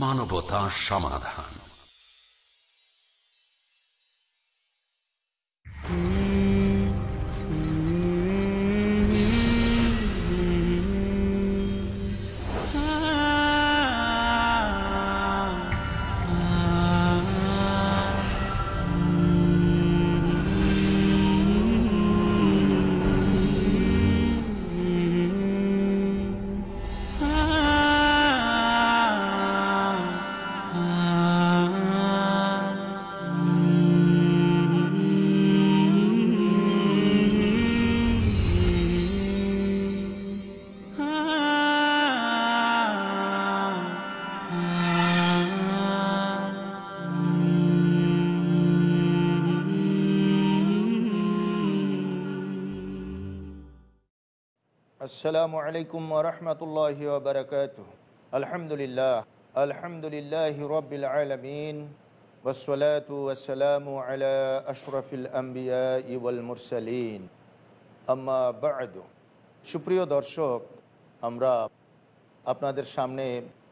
মানবতা সমাধান। আসসালামু আলাইকুম ওরহমতুল্লাহ ওবরকাত আলহামদুলিল্লাহ আলহামদুলিল্লাহ রবিল আলমিন ওসালাম আলা আশরফিল আম্বিয়া ইউল মুরসালিন। আম্মা বাদ। সুপ্রিয় দর্শক, আমরা আপনাদের সামনে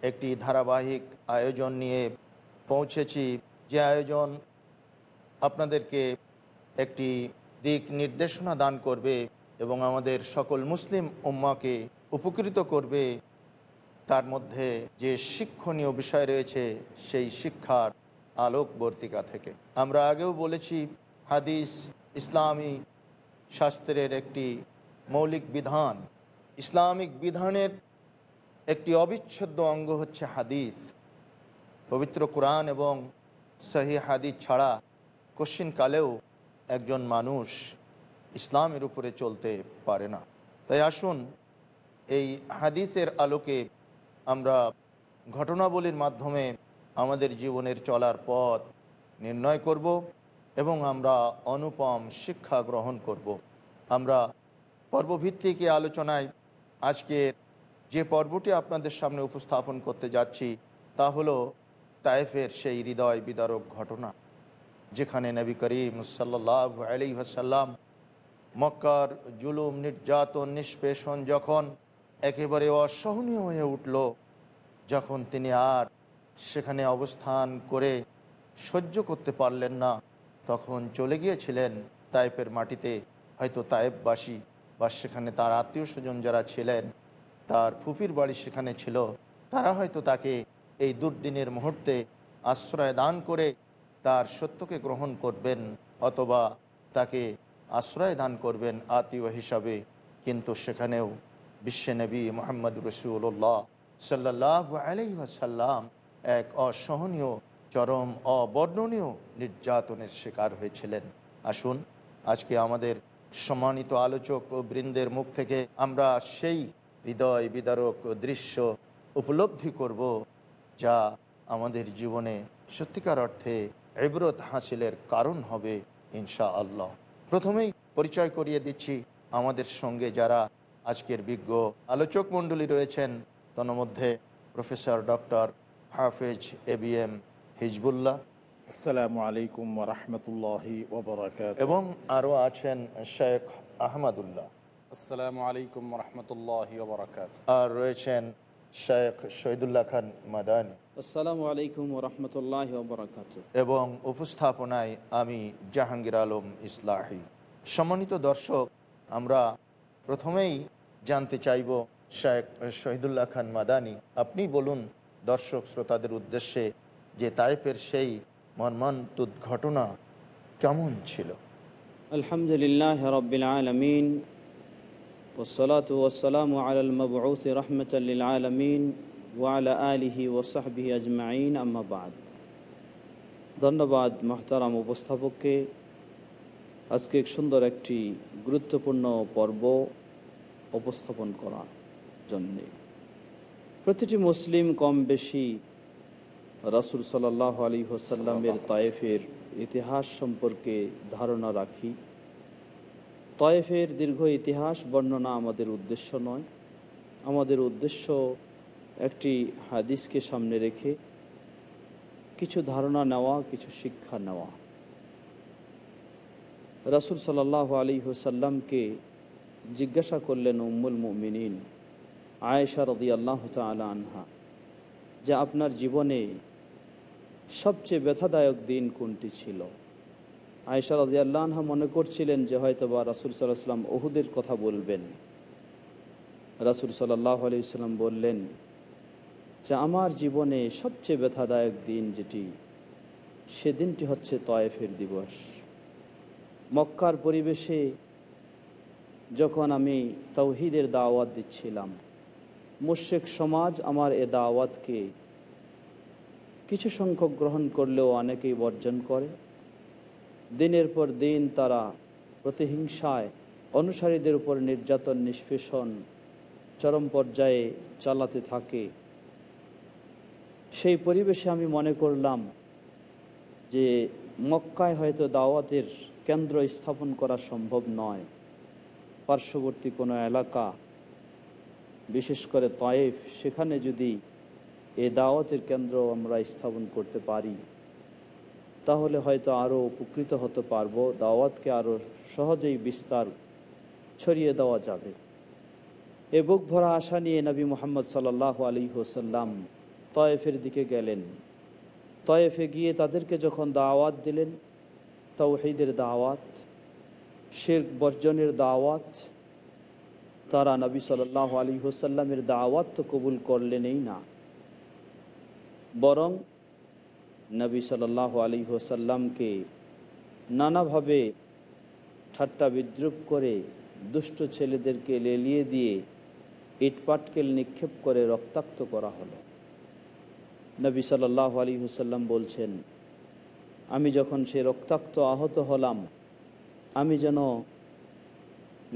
একটি ধারাবাহিক আয়োজন নিয়ে পৌঁছেছি। যে আয়োজন আপনাদেরকে একটি দিক নির্দেশনা দান করবে। এবং আমাদের সকল মুসলিম উম্মাকে উপকৃত করবে। তার মধ্যে যে শিক্ষণীয় বিষয় রয়েছে, সেই শিক্ষার আলোকবর্তিকা থেকে। আমরা আগেও বলেছি, হাদিস ইসলামী শাস্ত্রের একটি মৌলিক বিধান। ইসলামিক বিধানের একটি অবিচ্ছেদ্য অঙ্গ হচ্ছে হাদিস। পবিত্র কোরআন এবং সহি হাদিস ছাড়া কালেও একজন মানুষ ইসলামের উপরে চলতে পারে না তাই আসুন, এই হাদিসের আলোকে আমরা ঘটনাবলীর মাধ্যমে আমাদের জীবনের চলার পথ নির্ণয় করব এবং আমরা অনুপম শিক্ষা গ্রহণ করব। আমরা পর্বভিত্তিক আলোচনায় আজকের যে পর্বটি আপনাদের সামনে উপস্থাপন করতে যাচ্ছি, তা হলো তায়েফের সেই হৃদয় বিদারক ঘটনা, যেখানে নবী করিম সাল্লাহ আলি আসাল্লাম মক্কার জুলুম, নির্যাতন, নিষ্পেষণ যখন একেবারে অসহনীয় হয়ে উঠল, যখন তিনি আর সেখানে অবস্থান করে সহ্য করতে পারলেন না, তখন চলে গিয়েছিলেন তাইপের মাটিতে। হয়তো তায়েববাসী বা সেখানে তার আত্মীয় স্বজন যারা ছিলেন, তার ফুপির বাড়ি সেখানে ছিল, তারা হয়তো তাকে এই দুর্দিনের মুহূর্তে আশ্রয় দান করে তার সত্যকে গ্রহণ করবেন, অথবা তাকে আশ্রয় দান করবেন আত্মীয় হিসাবে। কিন্তু সেখানেও বিশ্বনবী মোহাম্মদ রসুল্লাহ সাল্লাহ আলহিহাসাল্লাম এক অসহনীয়, চরম, অবর্ণনীয় নির্যাতনের শিকার হয়েছিলেন। আসুন, আজকে আমাদের সম্মানিত আলোচক ও বৃন্দের মুখ থেকে আমরা সেই হৃদয় বিদারক দৃশ্য উপলব্ধি করব, যা আমাদের জীবনে সত্যিকার অর্থে এব্রত হাসিলের কারণ হবে ইনশা আল্লাহ প্রথমেই পরিচয় করিয়ে দিচ্ছি আমাদের সঙ্গে যারা আজকের বিজ্ঞ আলোচক মণ্ডলী রয়েছেন তন্মধ্যে প্রফেসর ডক্টর হাফেজ এ বি এম হিজবুল্লাহ। আসসালামু আলাইকুম রহমতুল্লাহি এবং আরও আছেন শেখ আহমদুল্লাহ। আসসালামু আলাইকুম রহমতুল্লাহি আর রয়েছেন শেখ শহীদুল্লাহ খান মাদানী। আসসালামু আলাইকুম রহমতুল্লাহ বরাকাত এবং উপস্থাপনায় আমি জাহাঙ্গীর আলম ইসলাহি। সম্মানিত দর্শক আমরা প্রথমেই জানতে চাইব শেখ শহীদুল্লাহ খান মাদানী। আপনি বলুন দর্শক শ্রোতাদের উদ্দেশ্যে যে তাইপের সেই মর্মান্তুদ ঘটনা কেমন ছিল? আলহামদুলিল্লাহ রবিল আলমিন ওসলাত ওসালাম আলমবউস রহমতুল্লিল আলমিন। ওয়ালা আলিহি ওসাহবিহি আজমাইন আম্মাবাদ ধন্যবাদ মহতারাম উপস্থাপককে। আজকে সুন্দর একটি গুরুত্বপূর্ণ পর্ব উপস্থাপন করার জন্যে। প্রতিটি মুসলিম কম বেশি রাসুল সাল্লাহ আলী হোসাল্লামের তায়েফের ইতিহাস সম্পর্কে ধারণা রাখি। তয়েফের দীর্ঘ ইতিহাস বর্ণনা আমাদের উদ্দেশ্য নয়। আমাদের উদ্দেশ্য একটি হাদিসকে সামনে রেখে কিছু ধারণা নেওয়া, কিছু শিক্ষা নেওয়া। রাসুল সাল্লাহ আলী হুসাল্লামকে জিজ্ঞাসা করলেন, উম্মুল মুমিনিন, আয়েশা রদি আল্লাহ তালা আনহা, যে আপনার জীবনে সবচেয়ে ব্যথাদায়ক দিন কোনটি ছিল? আয়েশা রদি আল্লাহ রাজিয়াল্লাহা মনে করছিলেন যে হয়তো বা রাসুল সাল্লাহ সাল্লাম ওহুদের কথা বলবেন। রাসুল সাল্লাহ আলি সাল্লাম বললেন যে আমার জীবনে সবচেয়ে ব্যথাদায়ক দিন যেটি সেদিনটি হচ্ছে তয়েফের দিবস। মক্কার পরিবেশে যখন আমি তৌহিদের দাওয়াত দিচ্ছিলাম মুশেক সমাজ আমার এ দাওয়াতকে কিছু সংখ্যক গ্রহণ করলেও অনেকেই বর্জন করে। দিনের পর দিন তারা প্রতিহিংসায় অনুসারীদের উপর নির্যাতন, নিষ্পেষণ, চরম পর্যায়ে চালাতে থাকে। সেই পরিবেশে আমি মনে করলাম যে মক্কায় হয়তো দাওয়াতের কেন্দ্র স্থাপন করা সম্ভব নয়। পার্শ্ববর্তী কোনো এলাকা, বিশেষ করে তয়েফ, সেখানে যদি এ দাওয়াতের কেন্দ্র আমরা স্থাপন করতে পারি, তাহলে হয়তো আরও উপকৃত হতে পারব, দাওয়াতকে আরও সহজেই বিস্তার ছড়িয়ে দেওয়া যাবে। এ বুক ভরা আশা নিয়ে নবী মোহাম্মদ সাল্লাহ আলী হোসাল্লাম তয়েফের দিকে গেলেন। তয়েফে গিয়ে তাদেরকে যখন দাওয়াত দিলেন তৌহিদের দাওয়াত, শের বর্জনের দাওয়াত, তারা নবী সাল্লাহ আলী হোসাল্লামের দাওয়াত তো কবুল করলেনই না। বরং নবী সাল্লাহ আলী হোসাল্লামকে নানাভাবে ঠাট্টা বিদ্রুপ করে দুষ্ট ছেলেদেরকে লেলিয়ে দিয়ে ইটপাটকেল নিক্ষেপ করে রক্তাক্ত করা হলো। নবী সাল্লাহ আলী হুসাল্লাম বলছেন আমি যখন সে রক্তাক্ত আহত হলাম আমি যেন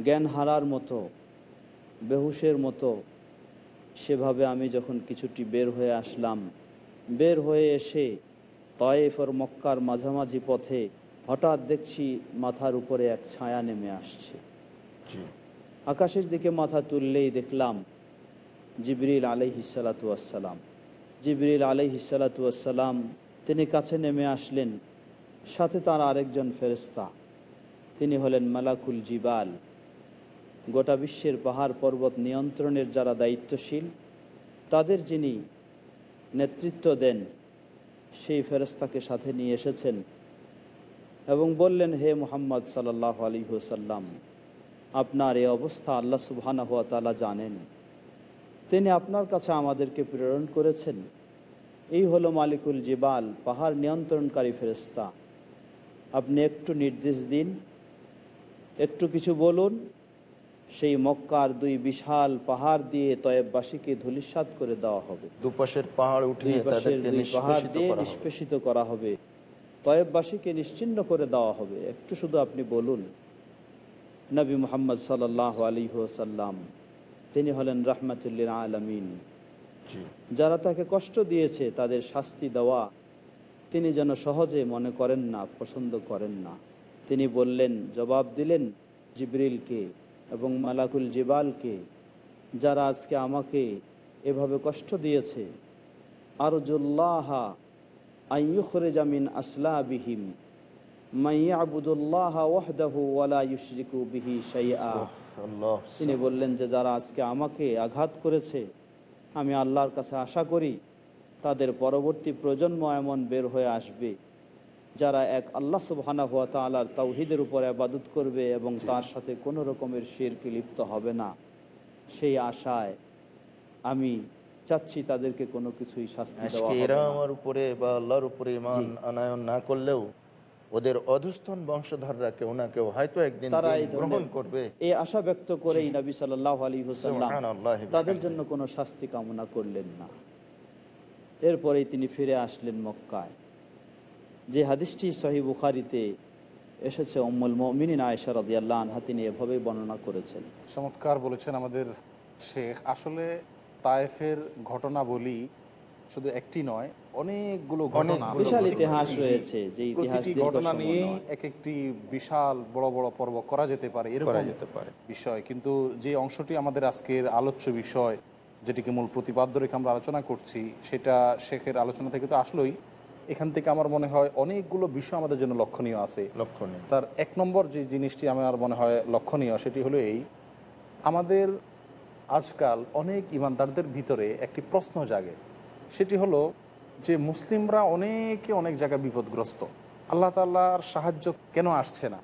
জ্ঞান হারার মতো বেহুশের মতো সেভাবে আমি যখন কিছুটি বের হয়ে আসলাম বের হয়ে এসে তয়েফ আর মক্কার মাঝামাঝি পথে হঠাৎ দেখছি মাথার উপরে এক ছায়া নেমে আসছে। আকাশের দিকে মাথা তুললেই দেখলাম জিবরিল আলহিসালাতুয়াসাল্লাম জিবরিল আলহিসালাতুয়াসাল্লাম তিনি কাছে নেমে আসলেন। সাথে তার আরেকজন ফেরেস্তা তিনি হলেন মালাকুল জিবাল। গোটা বিশ্বের পাহাড় পর্বত নিয়ন্ত্রণের যারা দায়িত্বশীল, তাদের যিনি নেতৃত্ব দেন, সেই ফেরস্তাকে সাথে নিয়ে এসেছেন এবং বললেন, হে মোহাম্মদ সাল্লাহ আলী হুসাল্লাম আপনার এই অবস্থা আল্লাহ সুবহানা হাত জানেন। তিনি আপনার কাছে আমাদেরকে প্রেরণ করেছেন। এই হলো মালিকুল জিবাল পাহাড় নিয়ন্ত্রণকারী ফেরস্তা আপনি একটু নির্দেশ দিন একটু কিছু বলুন সেই মক্কার দুই বিশাল পাহাড় দিয়ে তয়েববাসীকে ধুলিসাত করে দেওয়া হবে। দুপাশের পাহাড় উঠিয়ে দুই পাহাড় দিয়ে নিষ্পেষিত করা হবে। তয়েববাসীকে নিশ্চিন্ন করে দেওয়া হবে। একটু শুধু আপনি বলুন। নবী মোহাম্মদ সাল্লাহ আলী সাল্লাম তিনি হলেন রহমতুল্লিন আলমিন। যারা তাকে কষ্ট দিয়েছে তাদের শাস্তি দেওয়া তিনি যেন সহজে মনে করেন না পছন্দ করেন না। তিনি বললেন জবাব দিলেন জিবরিলকে এবং মালাকুল জিবালকে যারা আজকে আমাকে এভাবে কষ্ট দিয়েছে আরজুল্লাহা আইয়ুখরে জামিন আসলা বিহিম মাইয়াবুদুল্লাহ ওয়াহদাহু ওয়ালা ইউশরিকু বিহি শাইআ। আল্লাহ তিনি বললেন যে যারা আজকে আমাকে আঘাত করেছে আমি আল্লাহর কাছে আশা করি তাদের পরবর্তী প্রজন্ম এমন বের হয়ে আসবে যারা এক আল্লাহ সুবহানা হুয়া তালার তাওহিদের উপর আবাদত করবে এবং তার সাথে কোনো রকমের শিরকে লিপ্ত হবে না। সেই আশায় আমি চাচ্ছি তাদেরকে কোনো কিছুই শাস্তি দেওয়া এরা আমার উপরে বা আল্লাহর উপরে ইমান। আনায়ন না করলেও ওদের অধস্থন বংশধররা কেউ না কেউ হয়তো একদিন গ্রহণ করবে। এই আশা ব্যক্ত করেই নবী সাল্লাহ আলী হুসাল্লাম তাদের জন্য কোনো শাস্তি কামনা করলেন না। এরপরেই তিনি ফিরে আসলেন মক্কায়। যে হাদিসটি সহি বুখারিতে এসেছে অম্মুল মিনিন আয়সা রাদি আনহা তিনি এভাবেই বর্ণনা করেছেন। চমৎকার বলেছেন আমাদের শেখ। আসলে তায়েফের ঘটনা বলি শুধু একটি নয় অনেকগুলো ঘটনা। বিশাল ইতিহাস রয়েছে যে ইতিহাস ঘটনা নিয়েই এক একটি বিশাল বড় বড় পর্ব করা যেতে পারে এরকম যেতে পারে। বিষয়। কিন্তু যে অংশটি আমাদের আজকের আলোচ্য বিষয় যেটিকে মূল প্রতিপাদ্য রেখে আমরা আলোচনা করছি সেটা শেখের আলোচনা থেকে তো আসলোই। এখান থেকে আমার মনে হয় অনেকগুলো বিষয় আমাদের জন্য লক্ষণীয় আছে। লক্ষণীয়। তার এক নম্বর যে জিনিসটি আমার মনে হয় লক্ষণীয় সেটি হলো এই আমাদের আজকাল অনেক ইমানদারদের ভিতরে একটি প্রশ্ন জাগে। সেটি হলো যে মুসলিমরা অনেকে অনেক জায়গায় বিপদগ্রস্ত। আল্লাহ তাল্লাহর সাহায্য কেন আসছে না?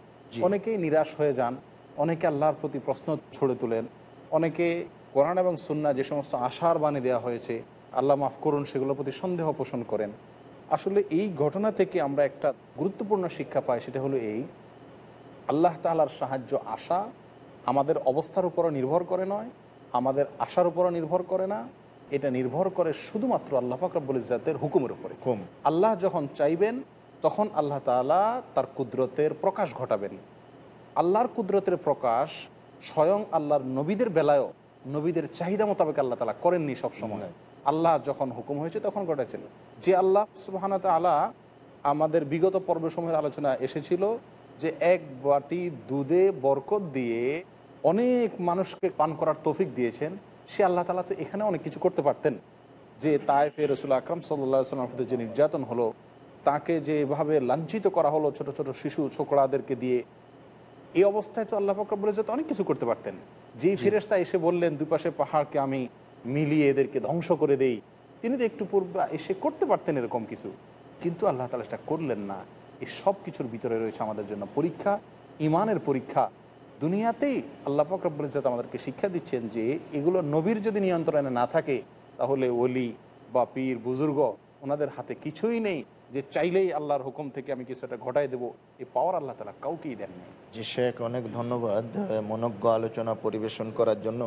অনেকেই নিরাশ হয়ে যান অনেকে আল্লাহর প্রতি প্রশ্ন ছড়ে তোলেন অনেকে কোরআন এবং সুন্না যে সমস্ত আশার বাণী দেওয়া হয়েছে আল্লাহ মাফ করুন সেগুলোর প্রতি সন্দেহ পোষণ করেন। আসলে এই ঘটনা থেকে আমরা একটা গুরুত্বপূর্ণ শিক্ষা পাই সেটা হলো এই আল্লাহ তালার সাহায্য আসা আমাদের অবস্থার উপরও নির্ভর করে নয় আমাদের আশার উপরও নির্ভর করে না এটা নির্ভর করে শুধুমাত্র আল্লাহ ফাকরাবুল ইজাতের হুকুমের উপরে। আল্লাহ যখন চাইবেন তখন আল্লাহ তাআলা তার কুদরতের প্রকাশ ঘটাবেন। আল্লাহর কুদরতের প্রকাশ স্বয়ং আল্লাহর নবীদের বেলায়ও নবীদের চাহিদা মোতাবেক আল্লাহ তালা করেননি সবসময়। আল্লাহ যখন হুকুম হয়েছে তখন ঘটেছিল। যে আল্লাহ সুবাহানা তালা আমাদের বিগত পর্বের সময়ের আলোচনা এসেছিল যে এক বাটি দুধে বরকত দিয়ে অনেক মানুষকে পান করার তৌফিক দিয়েছেন। সে আল্লাহ তালা তো এখানে অনেক কিছু করতে পারতেন। যে তাইফে রসুল আকরম সাল্লা সাল্লামের প্রতি যে নির্যাতন হলো তাকে যেভাবে লাঞ্ছিত করা হলো ছোট ছোট শিশু ছোকরাদেরকে দিয়ে এই অবস্থায় তো আল্লাহ ফকর বলে যেতে অনেক কিছু করতে পারতেন। যেই ফেরেস্তা এসে বললেন দুপাশে পাহাড়কে আমি মিলিয়ে এদেরকে ধ্বংস করে দেই। তিনি তো একটু পূর্বে এসে করতে পারতেন এরকম কিছু। কিন্তু আল্লাহ তালা সেটা করলেন না। এই সব কিছুর ভিতরে রয়েছে আমাদের জন্য পরীক্ষা ইমানের পরীক্ষা দুনিয়াতেই আল্লাহ ফকরবুল ইজাত আমাদেরকে শিক্ষা দিচ্ছেন যে এগুলো নবীর যদি নিয়ন্ত্রণে না থাকে, তাহলে ওলি বা পীর, বুজুর্গ ওনাদের হাতে কিছুই নেই যে চাইলেই আল্লাহর হুকুম থেকে আমি কিছু একটা ঘটাই দেবো। এই পাওয়ার আল্লাহ তালা কাউকেই দেননি জি শেখ, অনেক ধন্যবাদ। মনজ্ঞ আলোচনা পরিবেশন করার জন্য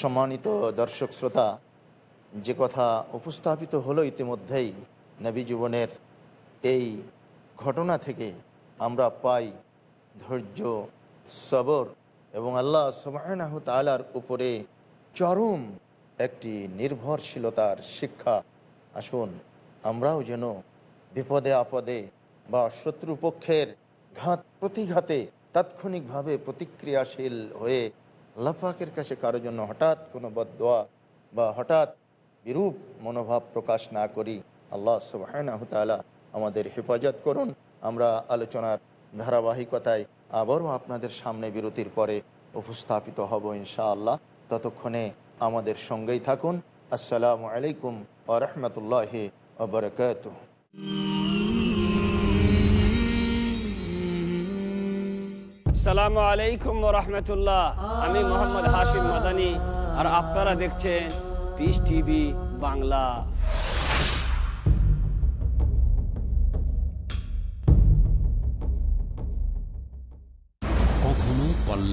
সম্মানিত দর্শক শ্রোতা, যে কথা উপস্থাপিত হলো ইতিমধ্যেই নবী জীবনের এই ঘটনা থেকে আমরা পাই ধৈর্য সবর এবং আল্লাহ সুবাহ তালার উপরে চরম একটি নির্ভরশীলতার শিক্ষা। আসুন, আমরাও যেন বিপদে, আপদে বা শত্রুপক্ষের ঘাত, প্রতিঘাতে তাৎক্ষণিকভাবে প্রতিক্রিয়াশীল হয়ে আল্লাপাকের কাছে কারোর জন্য হঠাৎ কোনো বদোয়া বা হঠাৎ বিরূপ মনোভাব প্রকাশ না করি। আল্লাহ সুবাহতালা আমাদের হেফাজত করুন। আমরা আলোচনার ধারাবাহিকতায় আবারও আপনাদের সামনে বিরতির পরে উপস্থাপিত হব ইনশাআল্লাহ। ততক্ষণে আমাদের সঙ্গেই থাকুন। আসসালামু আলাইকুম আ রহমতুল্লাহ বরকাত আসসালামু আলাইকুম আমি মাদানি। আর আপনারা দেখছেন টিভি বাংলা।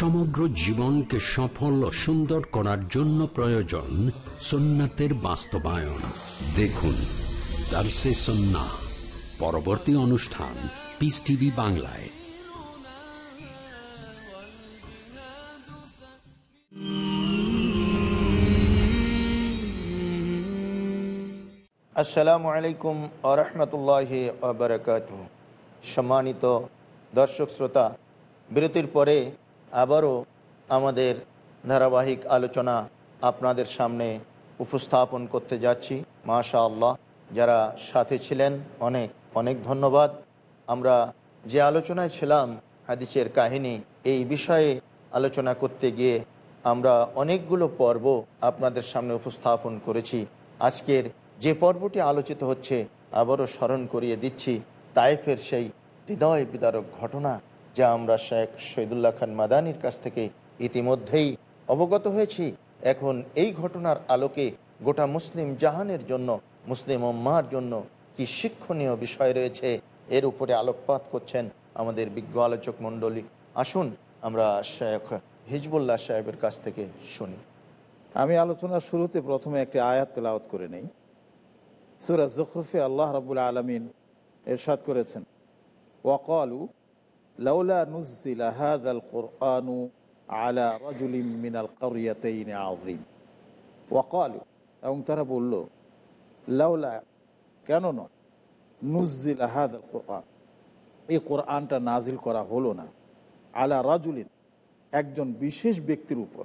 সমগ্র জীবনকে সফল ও সুন্দর করার জন্য প্রয়োজন সুন্নাতের বাস্তবায়ন। দেখুন, দার্সে সন্না পরবর্তী অনুষ্ঠান পিস টিভি বাংলায়। আসসালামু আলাইকুম আরহামতুল্লাহ সম্মানিত দর্শক, শ্রোতা, বিরতির পরে আবারও আমাদের ধারাবাহিক আলোচনা আপনাদের সামনে উপস্থাপন করতে যাচ্ছি। মাশা আল্লাহ যারা সাথে ছিলেন, অনেক অনেক ধন্যবাদ। আমরা যে আলোচনায় ছিলাম, হাদিসের কাহিনী, এই বিষয়ে আলোচনা করতে গিয়ে আমরা অনেকগুলো পর্ব আপনাদের সামনে উপস্থাপন করেছি। আজকের যে পর্বটি আলোচিত হচ্ছে, আবারও স্মরণ করিয়ে দিচ্ছি, তাইফের সেই হৃদয় বিদারক ঘটনা। যা আমরা শেখ শহীদুল্লাহ খান মাদানির কাছ থেকে ইতিমধ্যেই অবগত হয়েছি। এখন এই ঘটনার আলোকে গোটা মুসলিম জাহানের জন্য, মুসলিম উম্মার জন্য কি শিক্ষণীয় বিষয় রয়েছে, এর উপরে আলোকপাত করছেন আমাদের বিজ্ঞ আলোচক মণ্ডলী। আসুন আমরা শেখ হিজবুল্লাহ সাহেবের কাছ থেকে শুনি। আমি আলোচনার শুরুতে প্রথমে একটি আয়াত তেলাওয়াত করে নেই। সুরাজ জখরফে আল্লাহ রাবুল আলমিন এরশাদ করেছেন। ওয়াকালু লাউলা নুজিল হাদাল কোরআনু আলা রাজুলিম মিনাল কারিয়াতাইন আযীম। ওয়াকালু এবং তারা বলল, লাউলা কেন নয়? নুজিল হাদাল কোরআন। এই কোরআনটা নাজিল করা হলো না। আলা রাজুলিন, একজন বিশেষ ব্যক্তির উপর।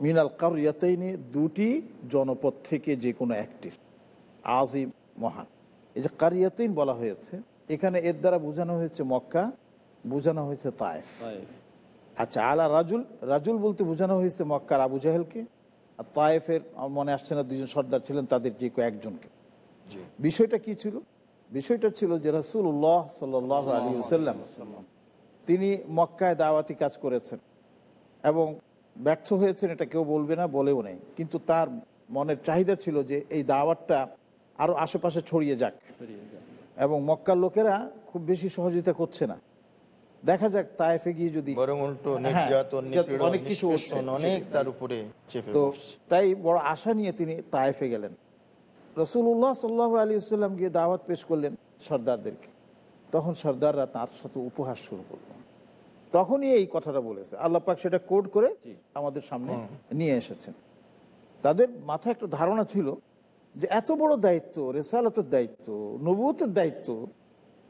মিনাল কারিয়াতাইনে দুটি জনপদ থেকে যে কোনো একটির আজিম মহান। এই যে কারিয়াতাইন বলা হয়েছে, এখানে এর দ্বারা বোঝানো হয়েছে মক্কা বোঝানো হয়েছে তায়েফ। আচ্ছা আলা রাজুল রাজুল বলতে বোঝানো হয়েছে মক্কার আবু জাহেলকে। আর তায়েফের আমার মনে আসছে না দুজন সর্দার ছিলেন তাদের যে একজনকে। বিষয়টা কি ছিল? বিষয়টা ছিল যে রাসুল্লাহ সাল্লাহ আলী সাল্লাম তিনি মক্কায় দাওয়াতি কাজ করেছেন এবং ব্যর্থ হয়েছেন এটা কেউ বলবে না বলেও নেই। কিন্তু তার মনের চাহিদা ছিল যে এই দাওয়াতটা আরও আশেপাশে ছড়িয়ে যাক। এবং মক্কার লোকেরা খুব বেশি সহযোগিতা করছে না। দেখা যাক তায়েফে গিয়ে যদি বরং উল্টো হ্যাঁ, নির্যাতন অনেক কিছু। অনেক তার উপরে তো তাই বড় আশা নিয়ে তিনি তায়েফে গেলেন। রসুল্লাহ সাল্লাহ আলী ইসলাম গিয়ে দাওয়াত পেশ করলেন সর্দারদেরকে। তখন সর্দাররা তার সাথে উপহাস শুরু করল। তখনই এই কথাটা বলেছে। আল্লাহ পাক সেটা কোড করে আমাদের সামনে নিয়ে এসেছেন। তাদের মাথায় একটা ধারণা ছিল যে এত বড় দায়িত্ব রেসালতের দায়িত্ব নবুতের দায়িত্ব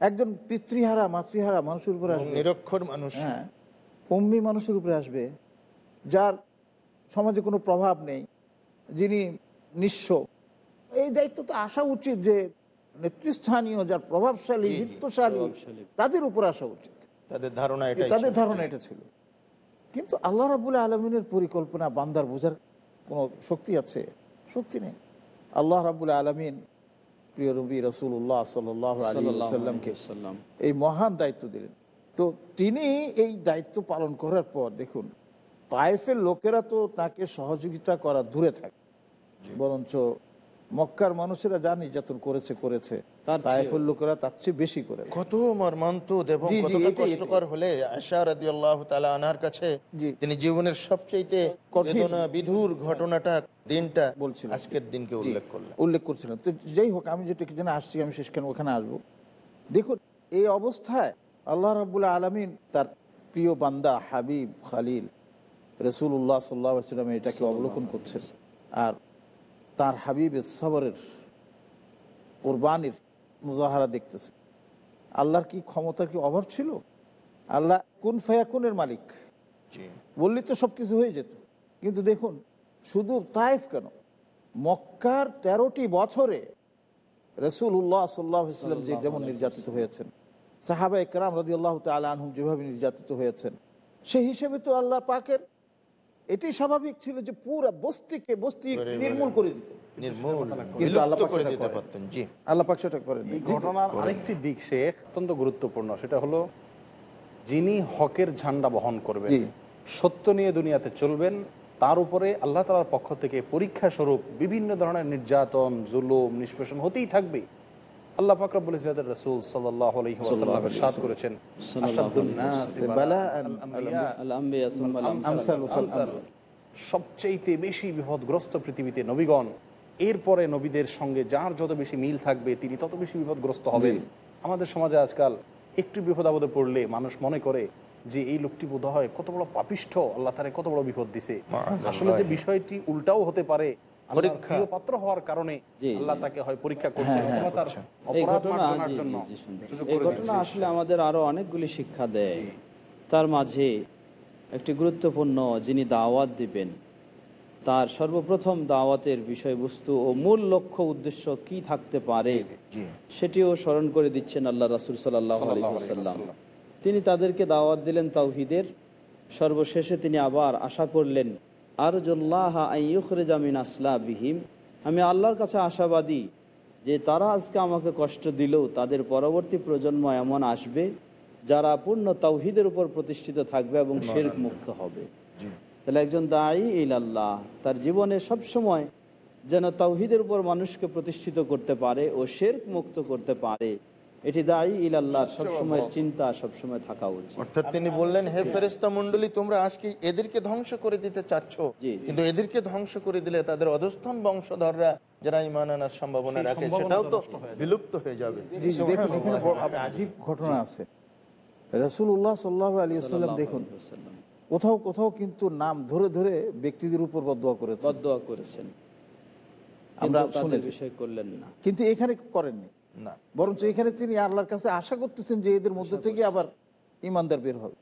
একজন পিতৃহারা মাতৃহারা মানুষের উপরে আসবে। নিরক্ষর মানুষ। হ্যাঁ কম্মি মানুষের উপরে আসবে যার সমাজে কোনো প্রভাব নেই যিনি নিঃস্ব। এই দায়িত্ব তো আসা উচিত যে নেতৃস্থানীয় যার প্রভাবশালী বিত্তশালী তাদের উপর আসা উচিত। তাদের ধারণা এটা তাদের ধারণা এটা ছিল। কিন্তু আল্লাহ রাবুল আলমিনের পরিকল্পনা বান্দার বোঝার কোনো শক্তি আছে? শক্তি নেই। আল্লাহ রাবুল আলমিন প্রিয় রবি রসুল্লাহ সাল্লাহ সাল্লামকে সাল্লাম এই মহান দায়িত্ব দিলেন। তো তিনি এই দায়িত্ব পালন করার পর দেখুন তাইফের লোকেরা তো তাকে সহযোগিতা করা দূরে থাকে। বরঞ্চ মক্কার মানুষেরা যা নির্যাতন করেছে করেছে তার লোকেরা তার চেয়ে বেশি কত মর্মান্তুদ এবং কতটা কষ্টকর হলে আশা আনার কাছে তিনি জীবনের সবচেয়ে কঠিন। বেদনা বিধুর ঘটনাটা দিনটা বলছিলেন। আজকের দিনকে উল্লেখ করলেন। উল্লেখ করছিলেন। তো যাই হোক আমি যেটা যেন আসছি আমি শেষখানে ওখানে আসব। দেখুন এই অবস্থায় আল্লাহ রাবুল্লাহ আলমিন তার প্রিয় বান্দা হাবিব খালিল রসুল্লাহ সাল্লাহ সাল্লাম এটাকে অবলোকন করছেন। আর তার হাবিবের সবরের কোরবানির মুজাহারা দেখতেছে। আল্লাহর কি ক্ষমতার কি অভাব ছিল? আল্লাহ কোন ফায়াকুনের মালিক? বললে তো সব কিছু হয়ে যেত। কিন্তু দেখুন শুধু তাইফ কেন? মক্কার তেরোটি বছরে রসুল উল্লাহ সাল্লাহ ইসলাম যে যেমন নির্যাতিত হয়েছেন সাহাবা একরাম রদি আল্লাহ আনহুম যেভাবে নির্যাতিত হয়েছেন সেই হিসেবে তো আল্লাহ পাকের এটাই স্বাভাবিক ছিল যে পুরা বস্তিকে বস্তি নির্মূল করে দিত। আরেকটি দিক শেখ অত্যন্ত গুরুত্বপূর্ণ সেটা হলো যিনি হকের ঝান্ডা বহন করবেন সত্য নিয়ে দুনিয়াতে চলবেন তার উপরে আল্লাহ তালার পক্ষ থেকে পরীক্ষা স্বরূপ বিভিন্ন ধরনের নির্যাতন জুলুম নিষ্পেষণ হতেই থাকবে আল্লাহ ফাকরাবুল ইসরাতের রসুল সাল্লাহ আলহিহাসাল্লামের সাদ করেছেন। সবচাইতে বেশি বিপদগ্রস্ত পৃথিবীতে নবীগণ এরপরে নবীদের সঙ্গে যার যত বেশি মিল থাকবে তিনি তত বেশি বিপদগ্রস্ত হবেন। আমাদের সমাজে আজকাল একটু বিপদ আপদে পড়লে মানুষ মনে করে যে এই লোকটি বোধ হয় কত বড় পাপিষ্ঠ আল্লাহ তারে কত বড় বিপদ দিছে। আসলে যে বিষয়টি উল্টাও হতে পারে হওয়ার কারণে আল্লাহ তাকে হয় পরীক্ষা করছেন অথবা তার অপরাধ মার্জনার জন্য জি, জি, সুন্দর। সুযোগ এই ঘটনা আসলে আমাদের আরও অনেকগুলি শিক্ষা দেয়। তার মাঝে একটি গুরুত্বপূর্ণ যিনি দাওয়াত দিবেন তার সর্বপ্রথম দাওয়াতের বিষয়বস্তু ও মূল লক্ষ্য উদ্দেশ্য কি থাকতে পারে সেটিও স্মরণ করে দিচ্ছেন আল্লাহ রাসুল ওয়াসাল্লাম। তিনি তাদেরকে দাওয়াত দিলেন তাওহিদের। সর্বশেষে তিনি আবার আশা করলেন আরজুল্লাহ আইয়ুখরেজামিন আসলা বিহিম আমি আল্লাহর কাছে আশাবাদী যে তারা আজকে আমাকে কষ্ট দিলেও তাদের পরবর্তী প্রজন্ম এমন আসবে যারা পূর্ণ তাওহিদের উপর প্রতিষ্ঠিত থাকবে এবং শেরক মুক্ত হবে। তাহলে একজন দায়ী ইল আল্লাহ তার জীবনে সবসময় যেন তাওহিদের উপর মানুষকে প্রতিষ্ঠিত করতে পারে ও শেরক মুক্ত করতে পারে। এটি দায়ী ইল আল্লাহ সবসময় চিন্তা সবসময় থাকা উচিত। অর্থাৎ তিনি বললেন হে ফেরেস্তা মন্ডলী তোমরা আজকে এদেরকে ধ্বংস করে দিতে চাচ্ছ। কিন্তু এদেরকে ধ্বংস করে দিলে তাদের অধস্থন বংশধররা যারা ইমান আনার সম্ভাবনা রাখে সেটাও তো নষ্ট হয়ে। বিলুপ্ত হয়ে যাবে। আজীব ঘটনা আছে। রসুল্লাহ সাল্লাহ আলী আসাল্লাম দেখুন কোথাও কোথাও কিন্তু নাম ধরে ধরে ব্যক্তিদের উপর বদয়া করেছে বদোয়া করেছেন। আমরা বিষয় করলেন না। কিন্তু এখানে করেননি। না। বরঞ্চ এখানে তিনি আল্লাহর কাছে আশা করতেছেন যে এদের মধ্যে থেকে আবার ইমানদার বের হবে।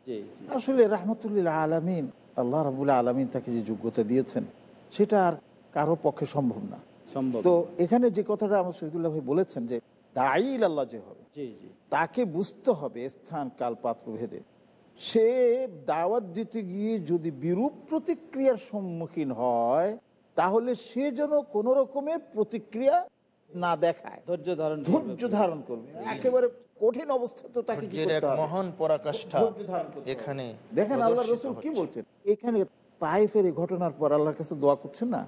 আসলে রাহমতুল্লাহ আলমিন আল্লাহ রাবুল্লাহ আলমিন তাকে যে যোগ্যতা দিয়েছেন সেটা আর কারও পক্ষে সম্ভব না। সম্ভব তো এখানে যে কথাটা আমার শহীদুল্লাহ ভাই বলেছেন যে দায়ীল আল্লাহ যে হবে তাকে বুঝতে হবে স্থান কাল পাত্র ভেদে। সে দাওয়াত দিতে গিয়ে যদি বিরূপ প্রতিক্রিয়ার সম্মুখীন হয় তাহলে সে যেন কোনো রকমের প্রতিক্রিয়া না দেখায়। ধৈর্য ধারণ ধৈর্য ধারণ করবে। একেবারে কঠিন অবস্থা তো তাকে? মহান পরাকাষ্ঠা। এখানে দেখেন আল্লাহ রসুল কি বলছেন? এখানে তাইফের এই ঘটনার পর আল্লাহর কাছে দোয়া করছেন না?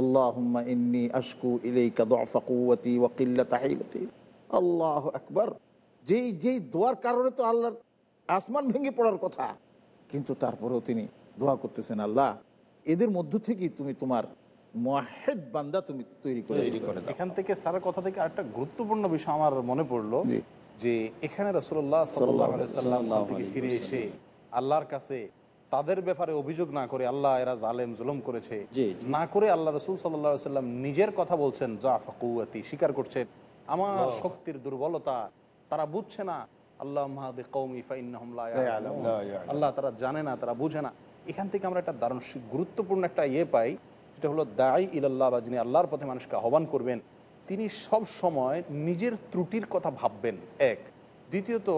আল্লাহুম্মা ইন্নি আশকু ইলাইকা দুআফা কুওয়াতি ওয়া কিল্লাতা হিলতি আল্লাহু আকবার। যেই যেই দোয়ার কারণে তো আল্লাহর আসমান ভেঙে পড়ার কথা। কিন্তু তারপরেও তিনি দোয়া করতেছেন আল্লাহ এদের মধ্য থেকেই তুমি তোমার মুয়াহ্হিদ বান্দা তুমি তৈরি করে তৈরি করে এখান থেকে কথা থেকে আরেকটা গুরুত্বপূর্ণ বিষয় আমার মনে পড়ল যে এখানে রসুল্লাহ সাল্লাম ফিরে এসে আল্লাহর কাছে তাদের ব্যাপারে অভিযোগ না করে আল্লাহ এরা জালেম জুলুম করেছে। না করে আল্লাহ রসুল সাল্লাহ সাল্লাম নিজের কথা বলছেন জাফা কৌয়াতি স্বীকার করছেন। আমার শক্তির দুর্বলতা তারা বুঝছে না। আল্লাহ মাহাদে কৌমি আল্লাহ তারা জানে না তারা বুঝে না। এখান থেকে আমরা একটা দারুণ গুরুত্বপূর্ণ একটা ইয়ে পাই। সেটা হলো দায়ী ইলাল্লাহ বা যিনি আল্লাহর পথে মানুষকে আহ্বান করবেন তিনি সব সময় নিজের ত্রুটির কথা ভাববেন। এক। দ্বিতীয়ত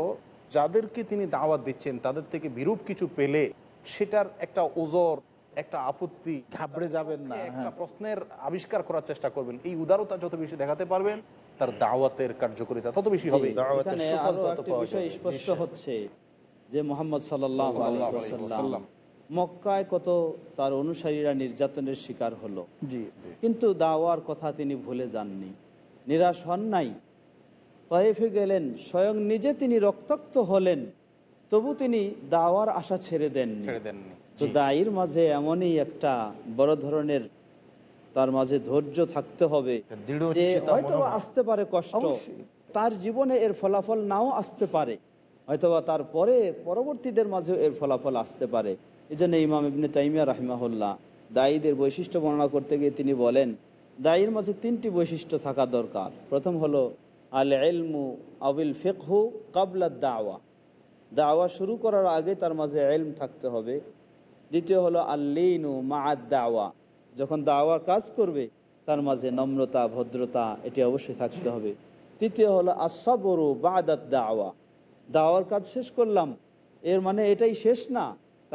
যাদেরকে তিনি দাওয়াত দিচ্ছেন তাদের থেকে বিরূপ কিছু পেলে সেটার একটা ওজর একটা আপত্তি ঘাবড়ে যাবেন না একটা হ্যাঁ। প্রশ্নের আবিষ্কার করার চেষ্টা করবেন। এই উদারতা যত বেশি দেখাতে পারবেন তার দাওয়াতের কার্যকারিতা তত বেশি হবে। বিষয় স্পষ্ট হচ্ছে যে মোহাম্মদ সাল্লাহ মক্কায় কত তার অনুসারীরা নির্যাতনের শিকার হলো। কিন্তু দাওয়ার কথা তিনি ভুলে যাননি। নিরাশ হন নাই। তয়েফে গেলেন স্বয়ং নিজে তিনি রক্তাক্ত হলেন তবু তিনি দাওয়ার আশা ছেড়ে দেননি। তো দায়ের মাঝে এমনই একটা বড় ধরনের তার মাঝে ধৈর্য থাকতে হবে হয়তো আসতে পারে কষ্ট। তার জীবনে এর ফলাফল নাও আসতে পারে। হয়তোবা তারপরে পরবর্তীদের মাঝেও এর ফলাফল আসতে পারে। এই জন্য ইমাম ইবনে তাইমিয়া রাহিমাহুল্লাহ দায়ীদের বৈশিষ্ট্য বর্ণনা করতে গিয়ে তিনি বলেন, দায়ীর মাঝে তিনটি বৈশিষ্ট্য থাকা দরকার। প্রথম হলো, আল এলমু আবিল ফেকহু কাবলা দাওয়া। দাওয়া শুরু করার আগে তার মাঝে এলম থাকতে হবে। দ্বিতীয় হলো আল্লিনু মাআদ দাওয়া। যখন দাওয়া কাজ করবে, তার মাঝে নম্রতা, ভদ্রতা, এটি অবশ্যই থাকতে হবে। তৃতীয় হলো আসাবরু বাদাত দাওয়া। দাওয়ার কাজ শেষ করলাম, এর মানে এটাই শেষ না।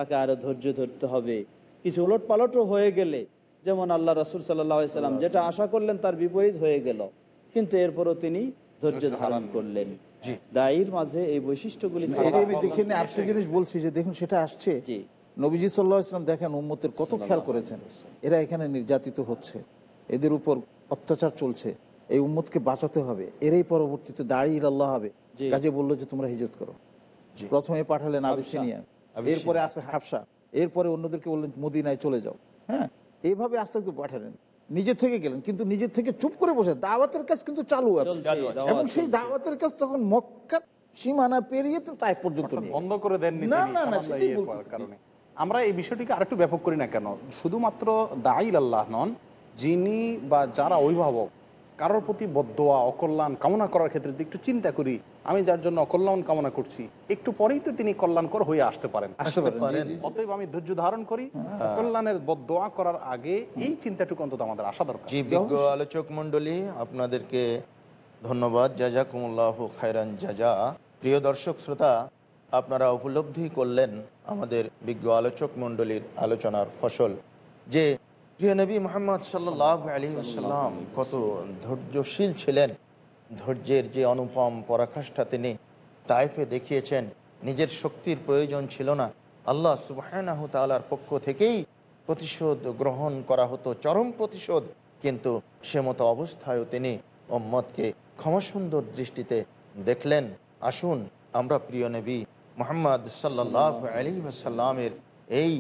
তাকে আরও ধৈর্য ধরতে হবে। কিছু উলট পালটও হয়ে গেলে যেমন আল্লাহ রসুল সাল্লাম যেটা আশা করলেন তার বিপরীত হয়ে গেল। কিন্তু এরপরও তিনি ধৈর্য ধারণ করলেন। দায়ের মাঝে এই বৈশিষ্ট্যগুলি আরেকটা জিনিস বলছি যে দেখুন সেটা আসছে। নবীজি সাল্লাহ ইসলাম দেখেন উম্মতের কত খেয়াল করেছেন। এরা এখানে নির্যাতিত হচ্ছে। এদের উপর অত্যাচার চলছে। এই উম্মতকে বাঁচাতে হবে। এরাই পরবর্তীতে দাঁড়িয়ে আল্লাহ হবে। কাজে বলল যে তোমরা হিজত করো। প্রথমে পাঠালেন আবিসিনিয়া আবিসিনিয়া। এরপরে আসে হাফসা। এরপরে অন্যদেরকে বললেন মদিনায় চলে যাও। হ্যাঁ এইভাবে আস্তে আস্তে পাঠালেন। নিজের থেকে গেলেন কিন্তু নিজের থেকে চুপ করে বসে। দাওয়াতের কাজ কিন্তু চালু আছে। এবং সেই দাওয়াতের কাজ তখন মক্কা সীমানা পেরিয়ে তো তাই পর্যন্ত বন্ধ করে দেননি না, না, না, সেটাই কারণে। আমরা এই বিষয়টিকে আরেকটু ব্যাপক করি না কেন? শুধুমাত্র দায়ীল আল্লাহ নন যিনি বা যারা অভিভাবক কারোর প্রতি বদোয়া অকল্যাণ কামনা করার ক্ষেত্রে যদি একটু চিন্তা করি আমি যার জন্য অকল্যাণ কামনা করছি একটু পরেই তো তিনি কল্যাণকর হয়ে আসতে পারেন। অতএব আমি ধৈর্য ধারণ করি কল্যাণের বদোয়া করার আগে এই চিন্তাটুকু অন্তত আমাদের আসা দরকার। বিজ্ঞ আলোচক মণ্ডলী আপনাদেরকে ধন্যবাদ। জাজাকুমুল্লাহ খায়রান জাজা। প্রিয় দর্শক শ্রোতা আপনারা উপলব্ধি করলেন আমাদের বিজ্ঞ আলোচক মণ্ডলীর আলোচনার ফসল যে প্রিয় নবী মোহাম্মদ সাল্লাহ আলী সাল্লাম কত ধৈর্যশীল ছিলেন। ধৈর্যের যে অনুপম পরাকাষ্ঠা তিনি তাইফে দেখিয়েছেন, নিজের শক্তির প্রয়োজন ছিল না। আল্লাহ সুবাহ তালার পক্ষ থেকেই প্রতিশোধ গ্রহণ করা হতো, চরম প্রতিশোধ। কিন্তু সে মতো অবস্থায়ও তিনি ওম্মদকে ক্ষমাসুন্দর দৃষ্টিতে দেখলেন। আসুন আমরা প্রিয় নবী মোহাম্মদ সাল্লাহ আলী সাল্লামের এই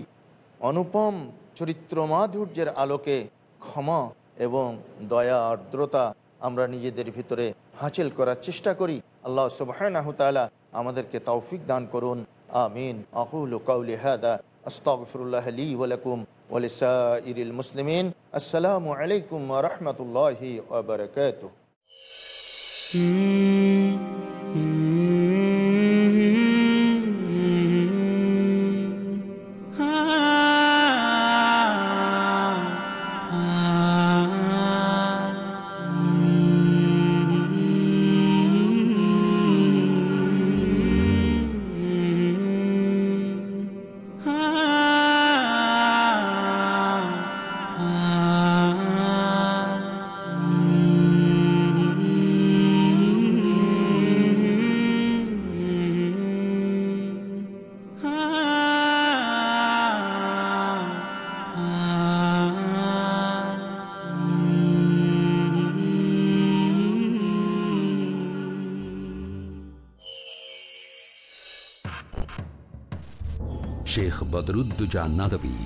অনুপম চরিত্র মাধুর্যের আলোকে ক্ষমা এবং দয়া, আর্দ্রতা আমরা নিজেদের ভিতরে হাসিল করার চেষ্টা করি। আল্লাহ সুবাহ আমাদেরকে তৌফিক দান করুন। আমিন। আকুল কাউলি হাদা। আস্তাগফিরুল্লাহ লি ওয়া লাকুম ওয়া লিসাইরিল মুসলিমিন। আসসালামু আলাইকুম রাহমাতুল্লাহি ওয়া বারাকাতুহু। শেখ বদরুদ্দুজা নদবী।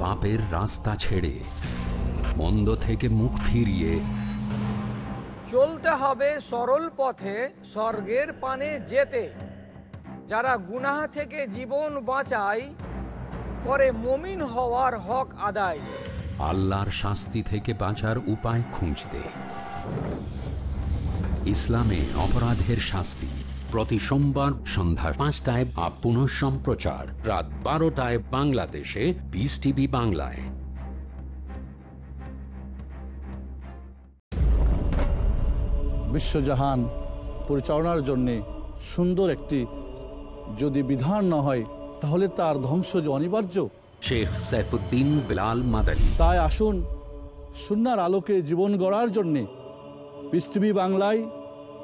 পাপের রাস্তা ছেড়ে মন্দ থেকে মুখ ফিরিয়ে। চলতে হবে সরল পথে স্বর্গের পানে যেতে। যারা গুনাহ থেকে জীবন বাঁচায় করে মমিন হওয়ার হক আদায়। আল্লাহর শাস্তি থেকে বাঁচার উপায় খুঁজতে। ইসলামে অপরাধের শাস্তি। প্রতি সোমবার সন্ধ্যা পাঁচটায় আপ পুনঃ সম্প্রচার। রাত বারোটায় বাংলাদেশে বিস টিভি বাংলায়। বিশ্বজাহান পরিচালনার জন্যে সুন্দর একটি যদি বিধান না হয় তাহলে তার ধ্বংস যে অনিবার্য। শেখ সাইফুদ্দিন বিলাল মাদানী। তাই আসুন সুনার আলোকে জীবন গড়ার জন্যে পৃথিবী বাংলায়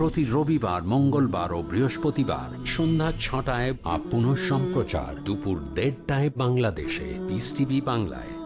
প্রতি রবিবার, মঙ্গলবার ও বৃহস্পতিবার সন্ধ্যা ছটায় আপ পুনঃ সম্প্রচার দুপুর দেড়টায় বাংলাদেশে। বিস টিভি বাংলায়।